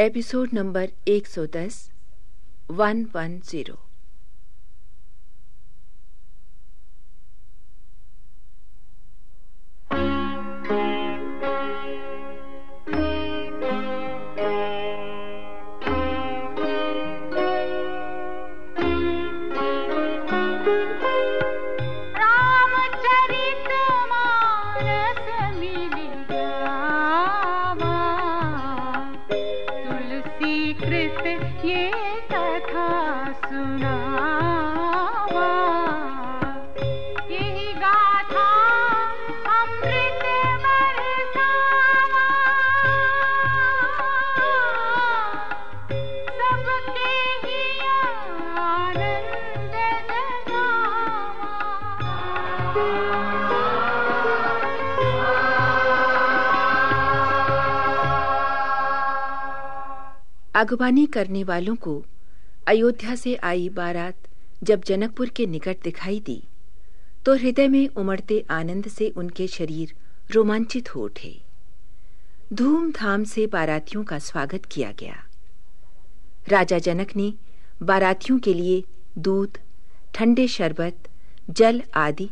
Episode number 110 110 अगवानी करने वालों को अयोध्या से आई बारात जब जनकपुर के निकट दिखाई दी तो हृदय में उमड़ते आनंद से उनके शरीर रोमांचित हो उठे। धूमधाम से बारातियों का स्वागत किया गया। राजा जनक ने बारातियों के लिए दूध ठंडे शरबत, जल आदि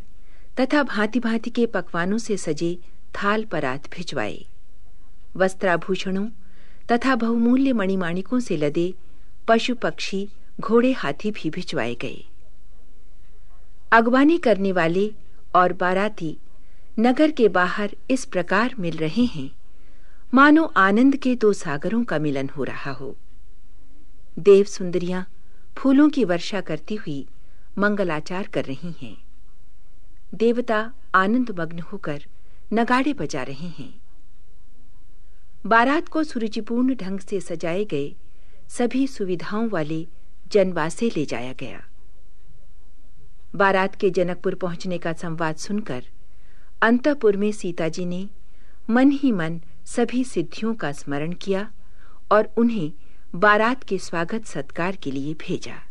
तथा भांति-भांति के पकवानों से सजे थाल परात भिजवाए। वस्त्राभूषणों तथा बहुमूल्य मणिमाणिकों से लदे पशु पक्षी घोड़े हाथी भी भिजवाए गए। अगवानी करने वाले और बाराती नगर के बाहर इस प्रकार मिल रहे हैं। मानो आनंद के दो सागरों का मिलन हो रहा हो। देव सुंदरियाँ फूलों की वर्षा करती हुई मंगलाचार कर रही हैं। देवता आनंद मग्न होकर नगाड़े बजा रहे हैं। बारात को सुरुचिपूर्ण ढंग से सजाए गए सभी सुविधाओं वाले जनवासे ले जाया गया। बारात के जनकपुर पहुँचने का संवाद सुनकर अंतपुर में सीता जी ने मन ही मन सभी सिद्धियों का स्मरण किया और उन्हें बारात के स्वागत सत्कार के लिए भेजा।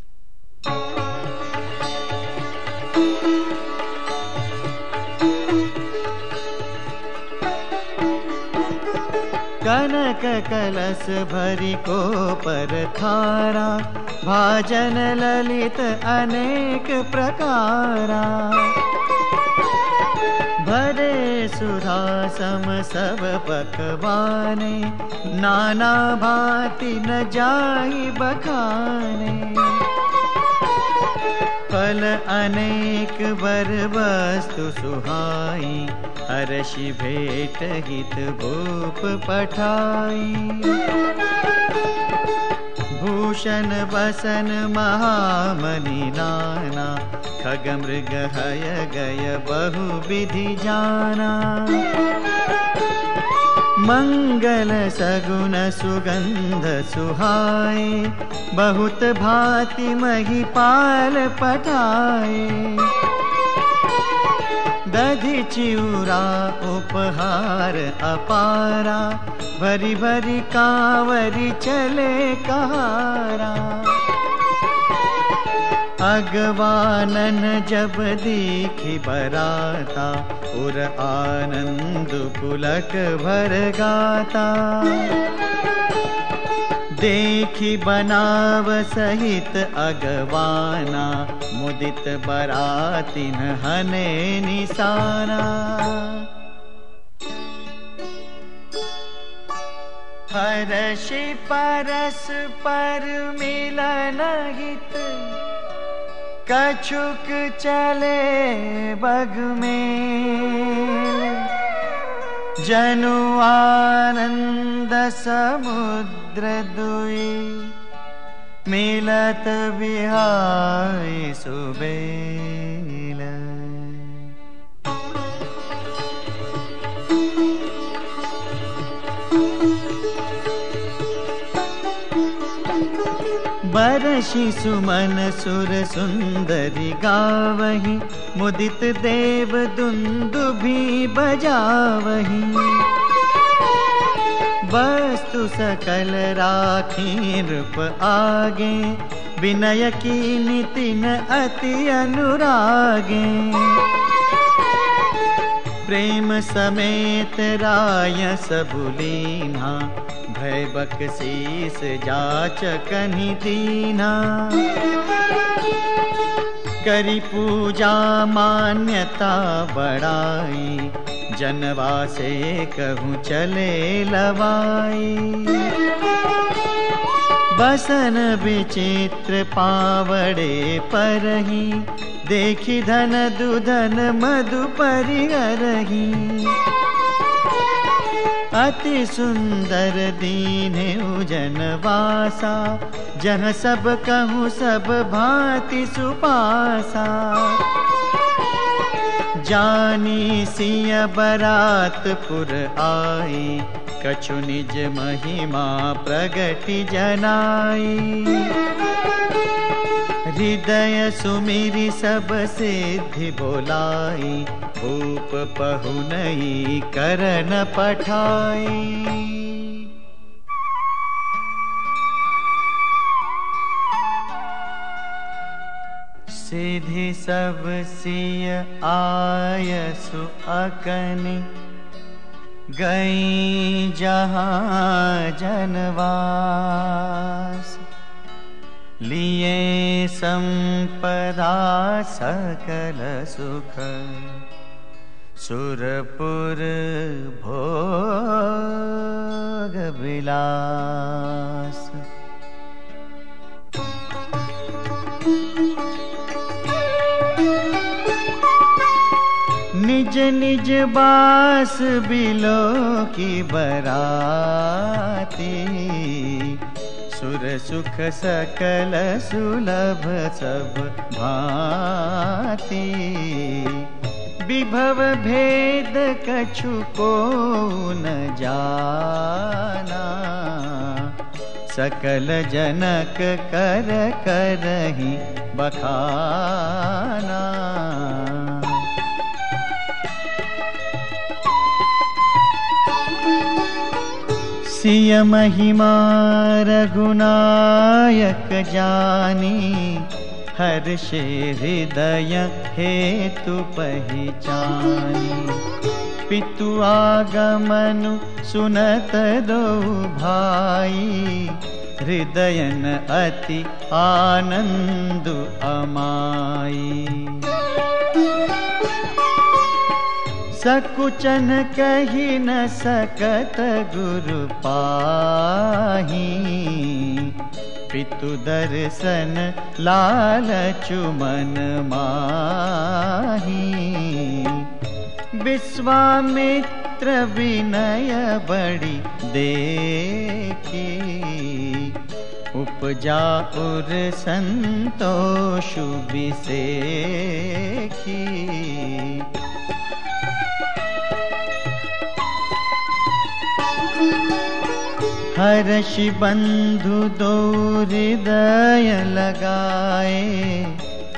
कनक कलश भरी को पर थारा, भाजन ललित अनेक प्रकारा। भरे सुधा सम सब पकवाने, नाना भांति न जाई बखाने। फल अनेक बर वस्तु सुहाई हर्षि भेट हित भूप पठाई। भूषण बसन महामणि नाना, खग मृग हय गय बहु विधि जाना। मंगल सगुन सुगंध सुहाए, बहुत भांति महिपाल पठाए। दधि चिउरा, उपहार अपारा भरी भरी कांवरी चले कहारा। अगवानन जब दीखी बराता, उर आनंद पुलक भर गाता। देखी बनाव सहित अगवाना मुदित बरातिन हने निसाना। हर्षि परस पर मिलन हित कछुक चले बग में जनुवानन्द समुद्र दुई मिलत विहारि सुबेल बरषि सुमन सुर सुंदरी गावही, मुदित देव दुंदु भी बजावही। वस्तु सकल राखी रूप आगे, विनय की नितिन अति अनुरागे। प्रेम समेत राय सबुलीना भय बकसीस, जाच कनि दीना। करी पूजा मान्यता बड़ाई जनवा से कहूँ चले लवाई। बसन विचित्र पावड़े परही, देखी धन दुधन मधु परिहरही अति सुंदर दीन उजन वासा, जह सब कहूँ सब भांति सुपासा। जानी सिय बरातपुर आई, कछु निज महिमा प्रगति जनाई। हृदय सुमिरी सब सिद्धि बोलाई भूप पहुनई करन पठाई। सिद्धि सब सिय आयसु अकनि, गई जहाँ जनवास। लिए संपदा सकल सुख। सुरपुर भोग विलास। निज निज बास बिलो की बराती। सुख सकल सुलभ सब भांति। विभव भेद कछु को न जाना। सकल जनक कर करही बखाना। महिमा रघुनायक जानी हर्षे हृदय हेतु पहचानी। पितु आगमनु सुनत दो भाई हृदयन अति आनंद अमाई सकुचन कही न सकत गुरु पाही। पितु दर्शन लाल चुमन माही। विश्वामित्र विनय बड़ी देखी। उपजा उर संतोष विसेखी हर्षि बंधु दो हृदय लगाए,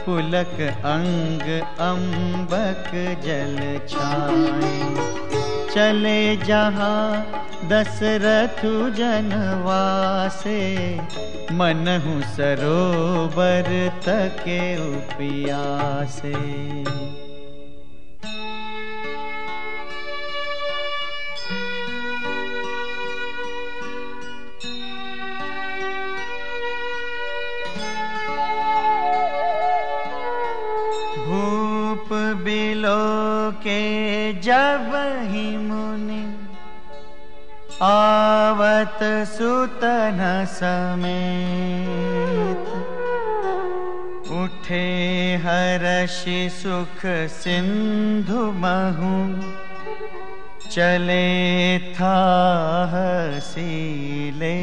पुलक अंग अम्बक जल छाए। चले जहाँ दशरथु जनवासे, मनहु सरोवर तके उपियासे। मुनि आवत सुतन समेत। उठे हर्षि सुख सिंधु महु चले था हसीले